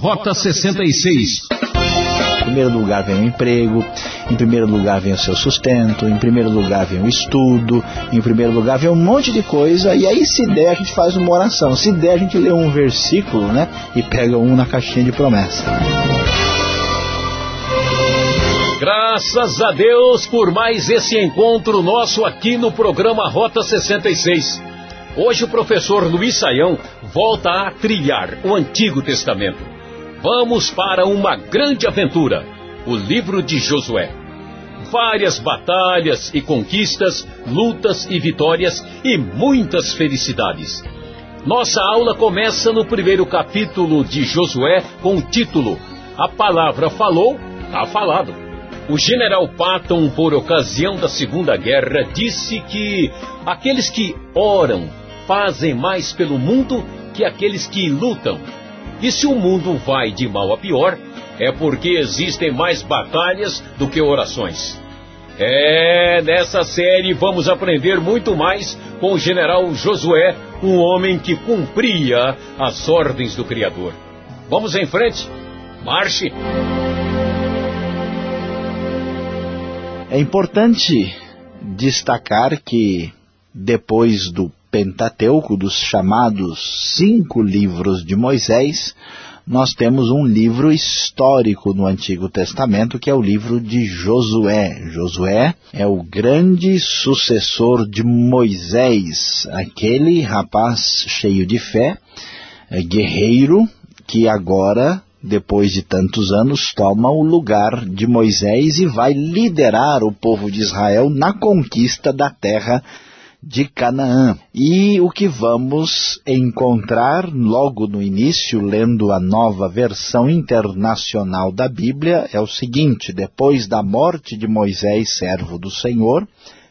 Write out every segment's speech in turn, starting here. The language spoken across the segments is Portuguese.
Rota 66. Em primeiro lugar vem o emprego, em primeiro lugar vem o seu sustento, em primeiro lugar vem o estudo, em primeiro lugar vem um monte de coisa, e aí se der a gente faz uma oração, se der a gente lê um versículo, né, e pega um na caixinha de promessa. Graças a Deus por mais esse encontro nosso aqui no programa Rota 66. Hoje o professor Luiz Saião volta a trilhar o Antigo Testamento. Vamos para uma grande aventura, o livro de Josué. Várias batalhas e conquistas, lutas e vitórias e muitas felicidades. Nossa aula começa no primeiro capítulo de Josué com o título A Palavra Falou, está falado. O general Patton, por ocasião da Segunda Guerra, disse que aqueles que oram fazem mais pelo mundo que aqueles que lutam. E se o mundo vai de mal a pior, é porque existem mais batalhas do que orações. É, nessa série vamos aprender muito mais com o general Josué, um homem que cumpria as ordens do Criador. Vamos em frente? Marche! É importante destacar que depois do Pentateuco, dos chamados cinco livros de Moisés, nós temos um livro histórico no Antigo Testamento, que é o livro de Josué. Josué é o grande sucessor de Moisés, aquele rapaz cheio de fé, é guerreiro, que agora depois de tantos anos, toma o lugar de Moisés e vai liderar o povo de Israel na conquista da terra de Canaã. E o que vamos encontrar logo no início, lendo a nova versão internacional da Bíblia, é o seguinte, depois da morte de Moisés, servo do Senhor,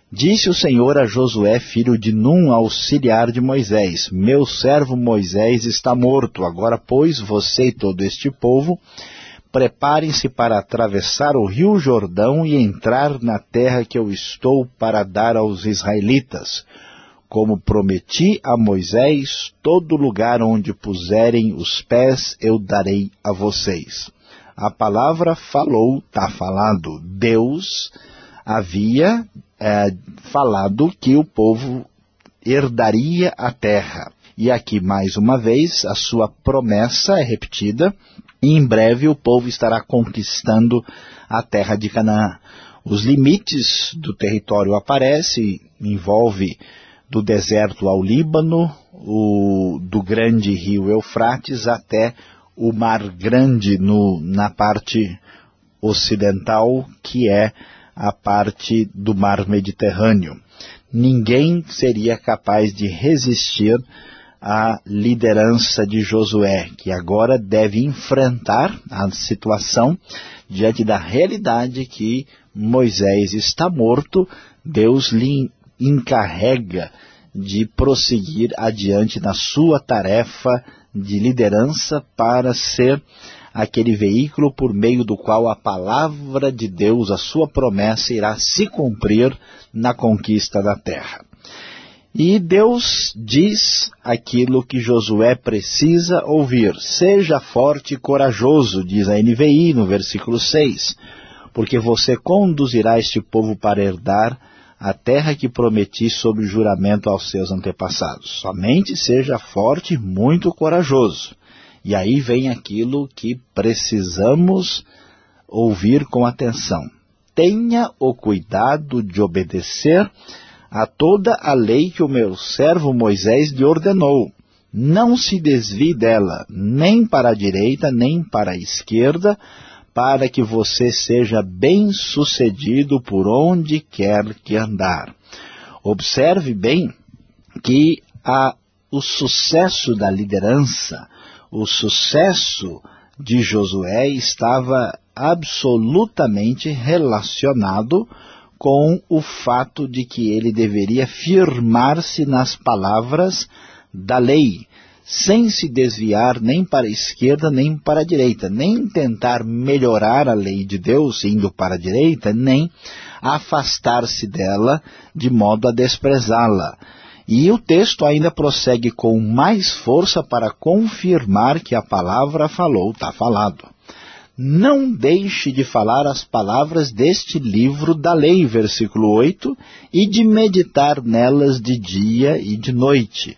Disse o Senhor a Josué, filho de Num, auxiliar de Moisés, Meu servo Moisés está morto, agora, pois, você e todo este povo, preparem-se para atravessar o rio Jordão e entrar na terra que eu estou para dar aos israelitas. Como prometi a Moisés, todo lugar onde puserem os pés eu darei a vocês. A palavra falou, está falado, Deus havia é, falado que o povo herdaria a terra. E aqui, mais uma vez, a sua promessa é repetida, e em breve o povo estará conquistando a terra de Canaã. Os limites do território aparecem, envolve do deserto ao Líbano, o, do grande rio Eufrates até o Mar Grande no, na parte ocidental, que é a parte do mar Mediterrâneo. Ninguém seria capaz de resistir à liderança de Josué, que agora deve enfrentar a situação diante da realidade que Moisés está morto, Deus lhe encarrega de prosseguir adiante na sua tarefa de liderança para ser aquele veículo por meio do qual a palavra de Deus, a sua promessa, irá se cumprir na conquista da terra. E Deus diz aquilo que Josué precisa ouvir. Seja forte e corajoso, diz a NVI no versículo 6, porque você conduzirá este povo para herdar a terra que prometi sob juramento aos seus antepassados. Somente seja forte e muito corajoso. E aí vem aquilo que precisamos ouvir com atenção. Tenha o cuidado de obedecer a toda a lei que o meu servo Moisés lhe ordenou. Não se desvie dela, nem para a direita, nem para a esquerda, para que você seja bem-sucedido por onde quer que andar. Observe bem que a, o sucesso da liderança, o sucesso de Josué estava absolutamente relacionado com o fato de que ele deveria firmar-se nas palavras da lei, sem se desviar nem para a esquerda nem para a direita, nem tentar melhorar a lei de Deus indo para a direita, nem afastar-se dela de modo a desprezá-la. E o texto ainda prossegue com mais força para confirmar que a palavra falou, está falado. Não deixe de falar as palavras deste livro da lei, versículo 8, e de meditar nelas de dia e de noite,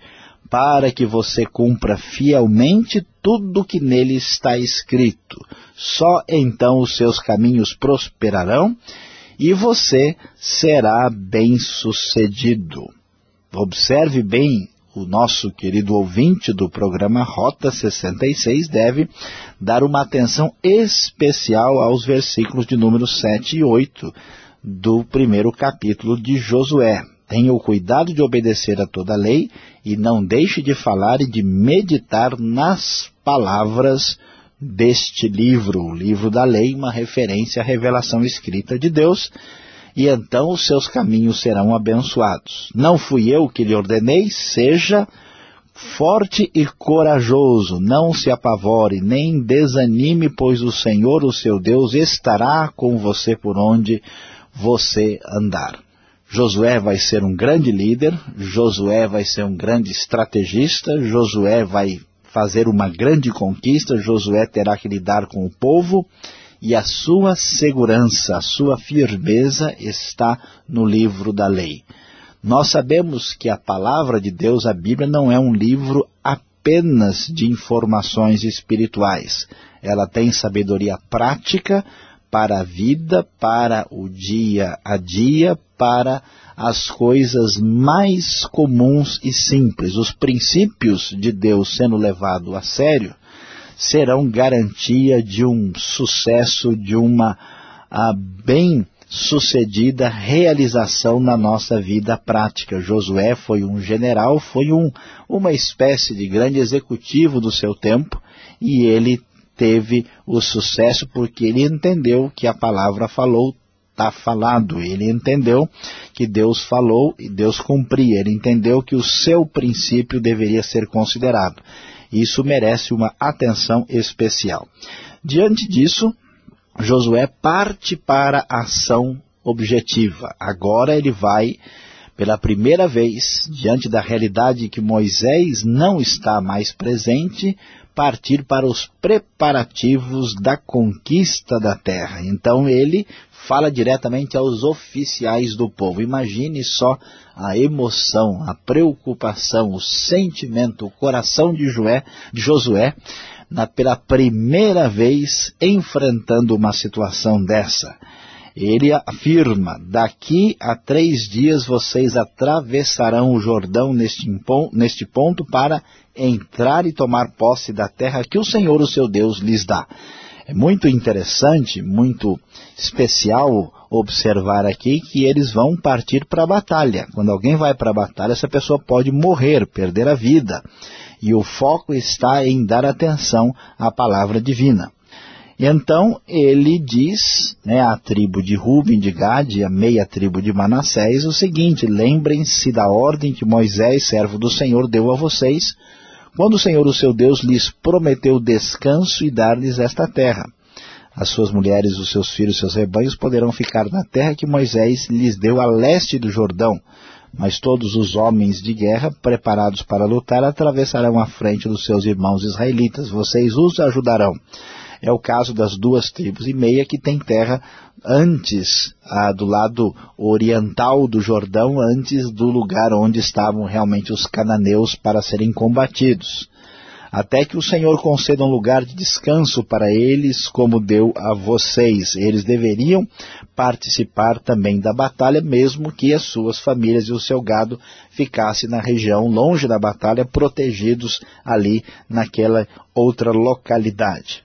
para que você cumpra fielmente tudo que nele está escrito. Só então os seus caminhos prosperarão e você será bem-sucedido. Observe bem o nosso querido ouvinte do programa Rota 66 deve dar uma atenção especial aos versículos de número 7 e 8 do primeiro capítulo de Josué. Tenha o cuidado de obedecer a toda a lei e não deixe de falar e de meditar nas palavras deste livro, o livro da lei, uma referência à revelação escrita de Deus, e então os seus caminhos serão abençoados. Não fui eu que lhe ordenei, seja forte e corajoso, não se apavore, nem desanime, pois o Senhor, o seu Deus, estará com você por onde você andar. Josué vai ser um grande líder, Josué vai ser um grande estrategista, Josué vai fazer uma grande conquista, Josué terá que lidar com o povo, e a sua segurança, a sua firmeza está no livro da lei. Nós sabemos que a palavra de Deus, a Bíblia, não é um livro apenas de informações espirituais. Ela tem sabedoria prática para a vida, para o dia a dia, para as coisas mais comuns e simples. Os princípios de Deus sendo levados a sério serão garantia de um sucesso, de uma bem sucedida realização na nossa vida prática. Josué foi um general, foi um, uma espécie de grande executivo do seu tempo e ele teve o sucesso porque ele entendeu que a palavra falou está falado. Ele entendeu que Deus falou e Deus cumpria. Ele entendeu que o seu princípio deveria ser considerado. Isso merece uma atenção especial. Diante disso, Josué parte para a ação objetiva. Agora ele vai, pela primeira vez, diante da realidade que Moisés não está mais presente, partir para os preparativos da conquista da terra. Então ele fala diretamente aos oficiais do povo. Imagine só a emoção, a preocupação, o sentimento, o coração de, Joé, de Josué na, pela primeira vez enfrentando uma situação dessa. Ele afirma, daqui a três dias vocês atravessarão o Jordão neste, neste ponto para entrar e tomar posse da terra que o Senhor, o seu Deus, lhes dá. É muito interessante, muito especial observar aqui que eles vão partir para a batalha. Quando alguém vai para a batalha, essa pessoa pode morrer, perder a vida. E o foco está em dar atenção à palavra divina. E então ele diz né, à tribo de Ruben, de Gad e à meia tribo de Manassés o seguinte, lembrem-se da ordem que Moisés, servo do Senhor, deu a vocês, quando o Senhor, o seu Deus, lhes prometeu descanso e dar-lhes esta terra. As suas mulheres, os seus filhos, os seus rebanhos poderão ficar na terra que Moisés lhes deu a leste do Jordão, mas todos os homens de guerra, preparados para lutar, atravessarão a frente dos seus irmãos israelitas. Vocês os ajudarão. É o caso das duas tribos e meia que têm terra antes, ah, do lado oriental do Jordão, antes do lugar onde estavam realmente os cananeus para serem combatidos. Até que o Senhor conceda um lugar de descanso para eles, como deu a vocês. Eles deveriam participar também da batalha, mesmo que as suas famílias e o seu gado ficassem na região, longe da batalha, protegidos ali naquela outra localidade.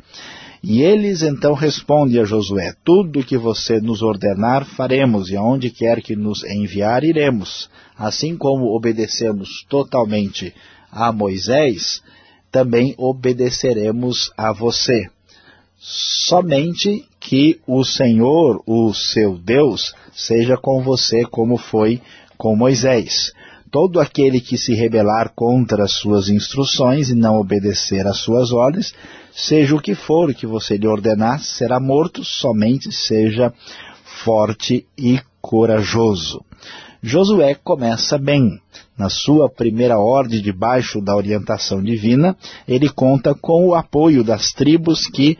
E eles então respondem a Josué, tudo que você nos ordenar faremos, e aonde quer que nos enviar iremos. Assim como obedecemos totalmente a Moisés, também obedeceremos a você. Somente que o Senhor, o seu Deus, seja com você como foi com Moisés. Todo aquele que se rebelar contra as suas instruções e não obedecer às suas ordens, seja o que for que você lhe ordenar, será morto, somente seja forte e corajoso. Josué começa bem. Na sua primeira ordem, debaixo da orientação divina, ele conta com o apoio das tribos que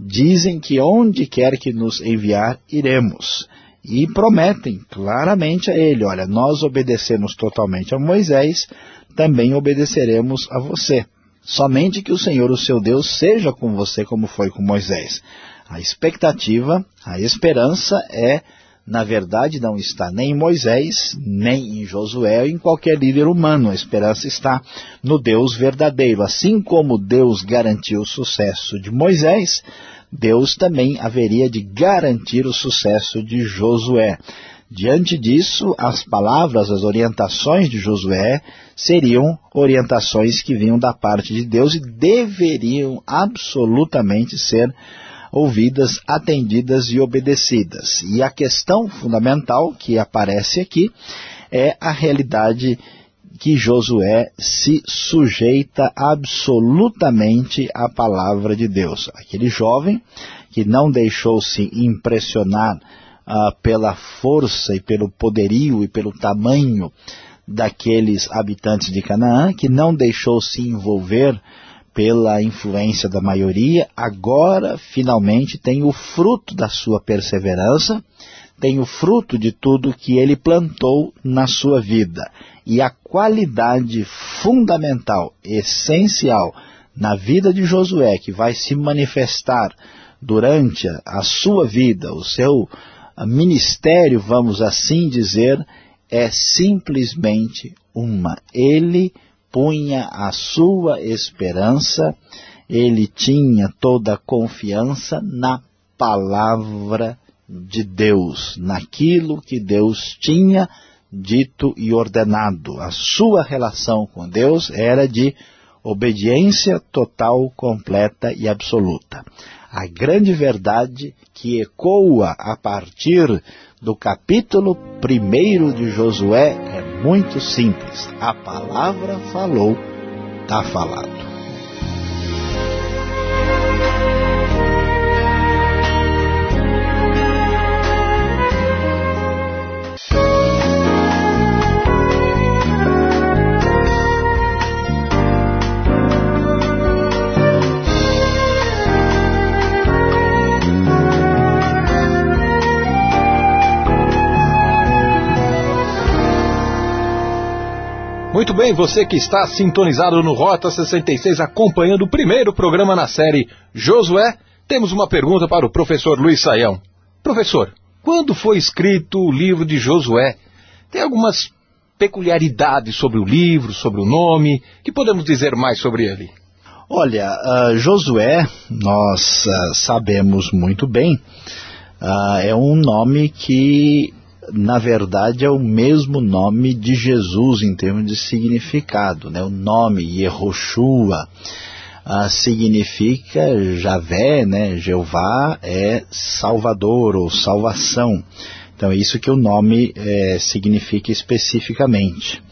dizem que onde quer que nos enviar, iremos. E prometem claramente a ele, olha, nós obedecemos totalmente a Moisés, também obedeceremos a você. Somente que o Senhor, o seu Deus, seja com você como foi com Moisés. A expectativa, a esperança é, na verdade, não está nem em Moisés, nem em Josué, ou em qualquer líder humano. A esperança está no Deus verdadeiro. Assim como Deus garantiu o sucesso de Moisés, Deus também haveria de garantir o sucesso de Josué. Diante disso, as palavras, as orientações de Josué seriam orientações que vinham da parte de Deus e deveriam absolutamente ser ouvidas, atendidas e obedecidas. E a questão fundamental que aparece aqui é a realidade que Josué se sujeita absolutamente à palavra de Deus. Aquele jovem que não deixou-se impressionar ah, pela força e pelo poderio e pelo tamanho daqueles habitantes de Canaã, que não deixou se envolver pela influência da maioria, agora finalmente tem o fruto da sua perseverança, tem o fruto de tudo que ele plantou na sua vida. E a qualidade fundamental, essencial, na vida de Josué, que vai se manifestar durante a sua vida, o seu ministério, vamos assim dizer, é simplesmente uma. Ele punha a sua esperança, ele tinha toda a confiança na palavra de Deus, naquilo que Deus tinha dito e ordenado. A sua relação com Deus era de obediência total, completa e absoluta. A grande verdade que ecoa a partir do capítulo 1 de Josué é muito simples. A palavra falou, está falado. Muito bem, você que está sintonizado no Rota 66, acompanhando o primeiro programa na série Josué, temos uma pergunta para o professor Luiz Saião. Professor, quando foi escrito o livro de Josué? Tem algumas peculiaridades sobre o livro, sobre o nome, que podemos dizer mais sobre ele? Olha, uh, Josué, nós uh, sabemos muito bem, uh, é um nome que na verdade, é o mesmo nome de Jesus em termos de significado. Né? O nome Yehoshua ah, significa Javé, né? Jeová é Salvador ou salvação. Então é isso que o nome é, significa especificamente.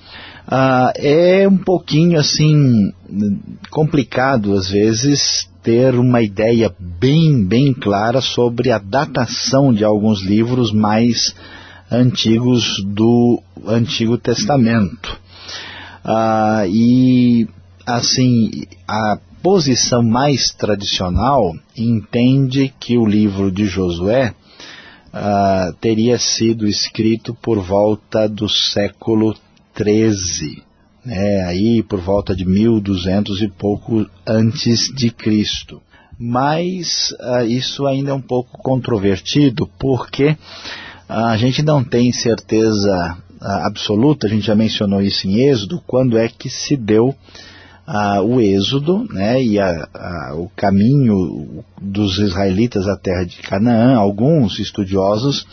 Ah, é um pouquinho assim complicado às vezes ter uma ideia bem, bem clara sobre a datação de alguns livros mais antigos do Antigo Testamento. Ah, e, assim, a posição mais tradicional entende que o livro de Josué ah, teria sido escrito por volta do século 13, né, aí por volta de 1200 e pouco antes de Cristo. Mas ah, isso ainda é um pouco controvertido, porque a gente não tem certeza absoluta, a gente já mencionou isso em Êxodo, quando é que se deu o êxodo né, e a, a, o caminho dos israelitas à terra de Canaã. Alguns estudiosos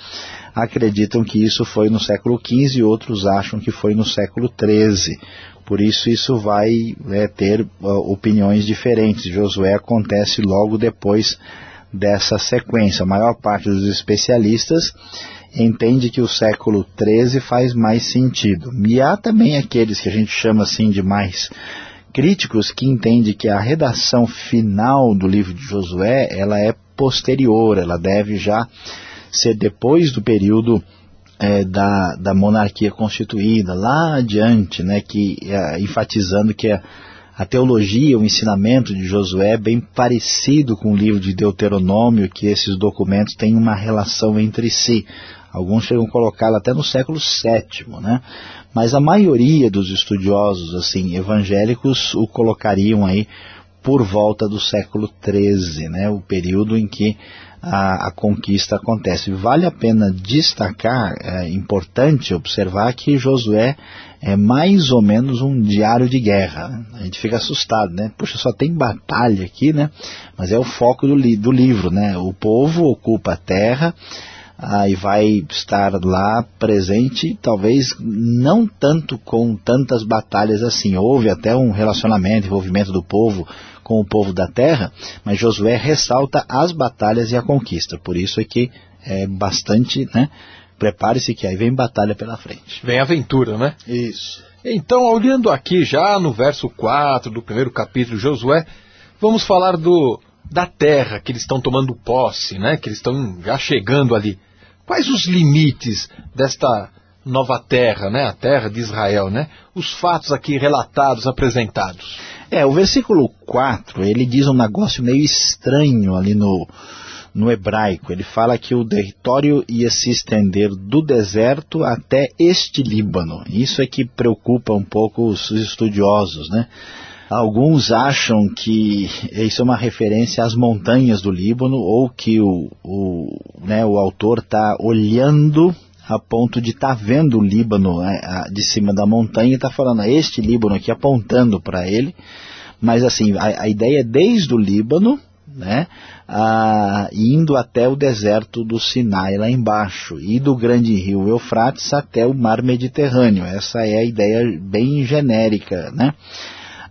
acreditam que isso foi no século XV e outros acham que foi no século XIII. Por isso isso vai é, ter opiniões diferentes. Josué acontece logo depois dessa sequência. A maior parte dos especialistas entende que o século XIII faz mais sentido. E há também aqueles que a gente chama assim de mais críticos que entendem que a redação final do livro de Josué ela é posterior, ela deve já ser depois do período é, da, da monarquia constituída, lá adiante, né, que, é, enfatizando que a, a teologia, o ensinamento de Josué é bem parecido com o livro de Deuteronômio, que esses documentos têm uma relação entre si. Alguns chegam a colocá-lo até no século VII, né? Mas a maioria dos estudiosos assim evangélicos o colocariam aí por volta do século XIII, né? O período em que a, a, conquista acontece. Vale a pena destacar, é importante observar que Josué é mais ou menos um diário de guerra. A gente fica assustado, né? Puxa, só tem batalha aqui, né? Mas é o foco do, li do livro, né? O povo ocupa a terra, aí vai estar lá presente, talvez não tanto com tantas batalhas assim. Houve até um relacionamento, envolvimento do povo com o povo da terra, mas Josué ressalta as batalhas e a conquista. Por isso é que é bastante, né? Prepare-se que aí vem batalha pela frente. Vem aventura, né? Isso. Então, olhando aqui já no verso 4 do primeiro capítulo de Josué, vamos falar do, da terra que eles estão tomando posse, né? Que eles estão já chegando ali. Quais os limites desta nova terra, né? A terra de Israel, né? Os fatos aqui relatados, apresentados. É, o versículo 4, ele diz um negócio meio estranho ali no, no hebraico. Ele fala que o território ia se estender do deserto até este Líbano. Isso é que preocupa um pouco os estudiosos, né? Alguns acham que isso é uma referência às montanhas do Líbano ou que o, o, né, o autor está olhando a ponto de estar tá vendo o Líbano né, de cima da montanha e está falando este Líbano aqui apontando para ele. Mas assim, a, a, ideia é desde o Líbano, né, a, indo até o deserto do Sinai lá embaixo, e do grande rio Eufrates até o mar Mediterrâneo. Essa é a ideia bem genérica, né?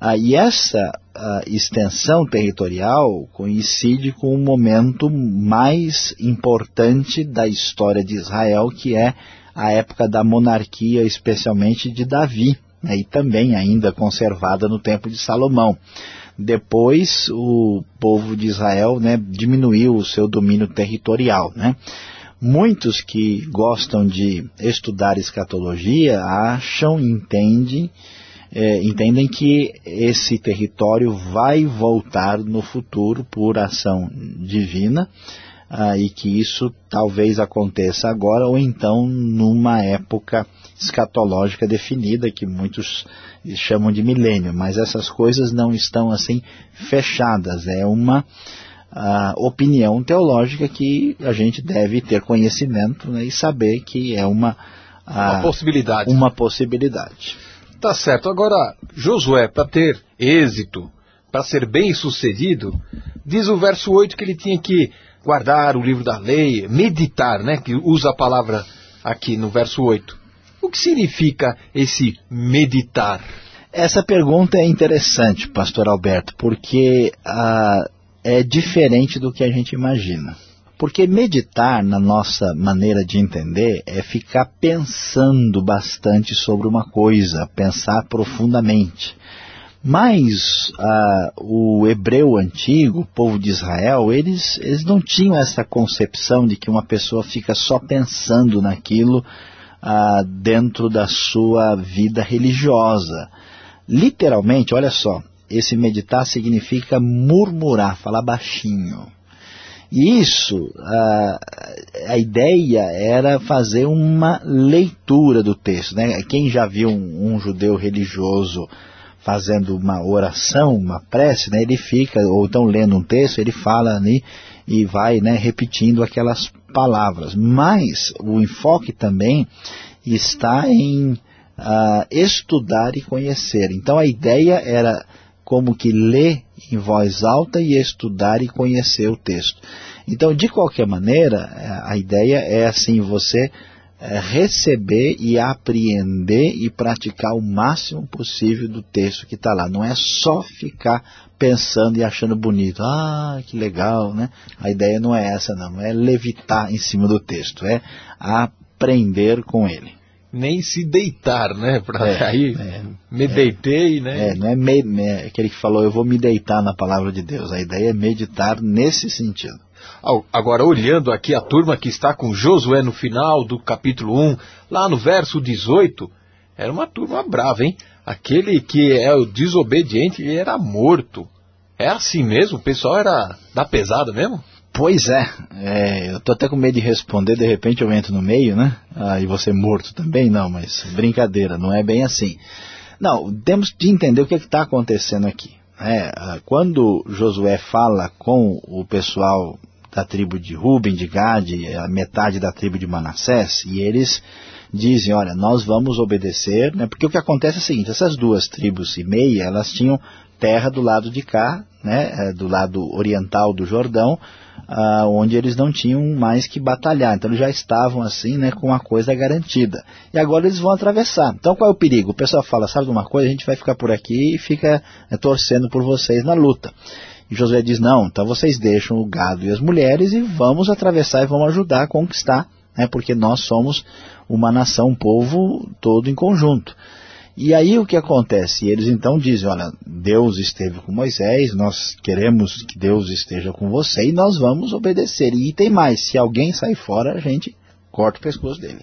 Ah, e essa ah, extensão territorial coincide com o momento mais importante da história de Israel, que é a época da monarquia, especialmente de Davi, né, e também ainda conservada no tempo de Salomão. Depois, o povo de Israel né, diminuiu o seu domínio territorial. Né? Muitos que gostam de estudar escatologia acham, entendem, é, entendem que esse território vai voltar no futuro por ação divina ah, e que isso talvez aconteça agora ou então numa época escatológica definida que muitos chamam de milênio, mas essas coisas não estão assim fechadas, é uma ah, opinião teológica que a gente deve ter conhecimento né, e saber que é uma, uma possibilidade. Uma possibilidade. Tá certo. Agora, Josué, para ter êxito, para ser bem sucedido, diz o verso 8 que ele tinha que guardar o livro da lei, meditar, né? Que usa a palavra aqui no verso 8. O que significa esse meditar? Essa pergunta é interessante, pastor Alberto, porque ah, é diferente do que a gente imagina. Porque meditar, na nossa maneira de entender, é ficar pensando bastante sobre uma coisa, pensar profundamente. Mas ah, o hebreu antigo, o povo de Israel, eles, eles não tinham essa concepção de que uma pessoa fica só pensando naquilo ah, dentro da sua vida religiosa. Literalmente, olha só, esse meditar significa murmurar, falar baixinho. Isso, a, a ideia era fazer uma leitura do texto. Né? Quem já viu um, um judeu religioso fazendo uma oração, uma prece, né, ele fica, ou então lendo um texto, ele fala ali e vai né, repetindo aquelas palavras. Mas o enfoque também está em uh, estudar e conhecer. Então a ideia era como que ler em voz alta e estudar e conhecer o texto. Então, de qualquer maneira, a ideia é assim, você é, receber e apreender e praticar o máximo possível do texto que está lá. Não é só ficar pensando e achando bonito. Ah, que legal, né? A ideia não é essa, não. É levitar em cima do texto. É aprender com ele nem se deitar, né? Pra, é, aí é, me é, deitei, né? É, não é, me, é aquele que falou, eu vou me deitar na palavra de Deus. A ideia é meditar nesse sentido. Agora, olhando aqui a turma que está com Josué no final do capítulo 1, lá no verso 18, era uma turma brava, hein? Aquele que é o desobediente era morto. É assim mesmo? O pessoal era da pesada mesmo? Pois é, é, eu tô até com medo de responder, de repente eu entro no meio, né? Ah, e você morto também? Não, mas brincadeira, não é bem assim. Não, temos de entender o que é está acontecendo aqui. É, quando Josué fala com o pessoal da tribo de Ruben, de Gade, a metade da tribo de Manassés, e eles dizem, olha, nós vamos obedecer, né? porque o que acontece é o seguinte, essas duas tribos e meia, elas tinham terra do lado de cá, né? É, do lado oriental do Jordão, ah, onde eles não tinham mais que batalhar. Então eles já estavam assim, né, com a coisa garantida. E agora eles vão atravessar. Então qual é o perigo? O pessoal fala, sabe de uma coisa? A gente vai ficar por aqui e fica né, torcendo por vocês na luta. E Josué diz, não, então vocês deixam o gado e as mulheres e vamos atravessar e vamos ajudar a conquistar, né, porque nós somos uma nação, um povo todo em conjunto. E aí o que acontece? Eles então dizem, olha, Deus esteve com Moisés, nós queremos que Deus esteja com você e nós vamos obedecer. E tem mais, se alguém sair fora, a gente corta o pescoço dele.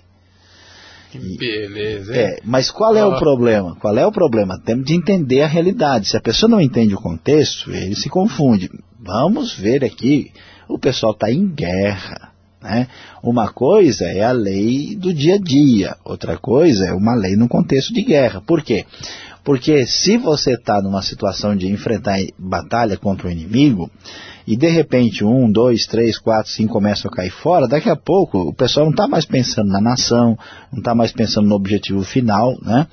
Beleza. É, mas qual é ah. o problema? Qual é o problema? Temos de entender a realidade. Se a pessoa não entende o contexto, ele se confunde. Vamos ver aqui, o pessoal está em guerra. Né? Uma coisa é a lei do dia a dia, outra coisa é uma lei no contexto de guerra. Por quê? Porque se você está numa situação de enfrentar batalha contra o inimigo, e de repente um, dois, três, quatro, cinco começam a cair fora, daqui a pouco o pessoal não está mais pensando na nação, não está mais pensando no objetivo final, né?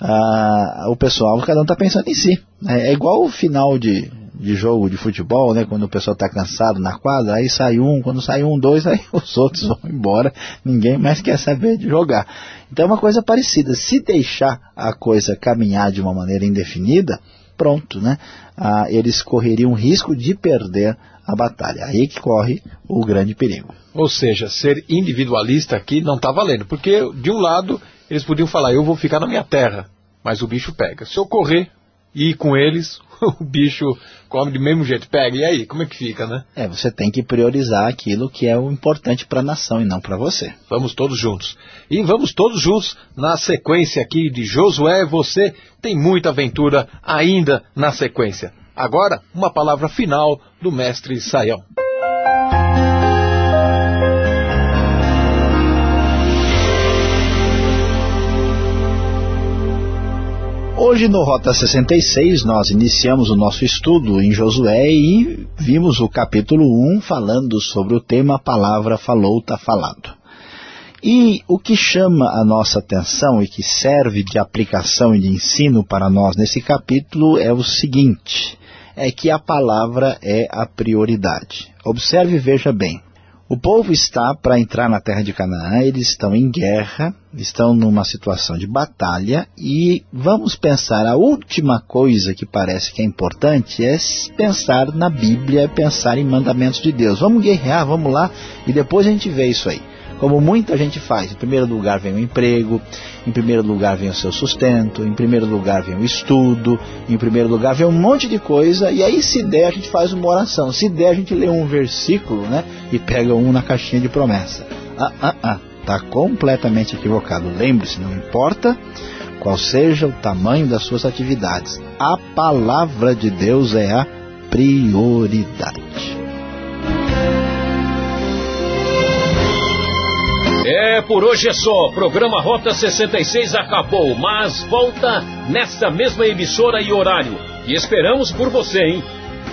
Ah, o pessoal, cada um está pensando em si. É, é igual o final de, de jogo de futebol, né? Quando o pessoal está cansado na quadra, aí sai um, quando sai um, dois, aí os outros vão embora, ninguém mais quer saber de jogar. Então é uma coisa parecida. Se deixar a coisa caminhar de uma maneira indefinida, pronto, né? Ah, eles correriam risco de perder a batalha. Aí que corre o grande perigo. Ou seja, ser individualista aqui não está valendo, porque de um lado eles podiam falar, eu vou ficar na minha terra, mas o bicho pega. Se eu correr e com eles, o bicho come de mesmo jeito, pega. E aí, como é que fica, né? É, você tem que priorizar aquilo que é o importante para a nação e não para você. Vamos todos juntos. E vamos todos juntos na sequência aqui de Josué. Você tem muita aventura ainda na sequência. Agora, uma palavra final do mestre Saião. Hoje no Rota 66 nós iniciamos o nosso estudo em Josué e vimos o capítulo 1 falando sobre o tema Palavra Falou, Tá Falado. E o que chama a nossa atenção e que serve de aplicação e de ensino para nós nesse capítulo é o seguinte, é que a palavra é a prioridade. Observe e veja bem, o povo está para entrar na terra de Canaã, eles estão em guerra, estão numa situação de batalha e vamos pensar, a última coisa que parece que é importante é pensar na Bíblia, pensar em mandamentos de Deus. Vamos guerrear, vamos lá e depois a gente vê isso aí como muita gente faz. Em primeiro lugar vem o emprego, em primeiro lugar vem o seu sustento, em primeiro lugar vem o estudo, em primeiro lugar vem um monte de coisa, e aí se der a gente faz uma oração, se der a gente lê um versículo, né, e pega um na caixinha de promessa. Ah, ah, ah, está completamente equivocado. Lembre-se, não importa qual seja o tamanho das suas atividades, a palavra de Deus é a prioridade. É, por hoje é só. Programa Rota 66 acabou, mas volta nesta mesma emissora e horário. E esperamos por você, hein?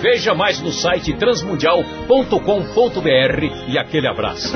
Veja mais no site transmundial.com.br e aquele abraço.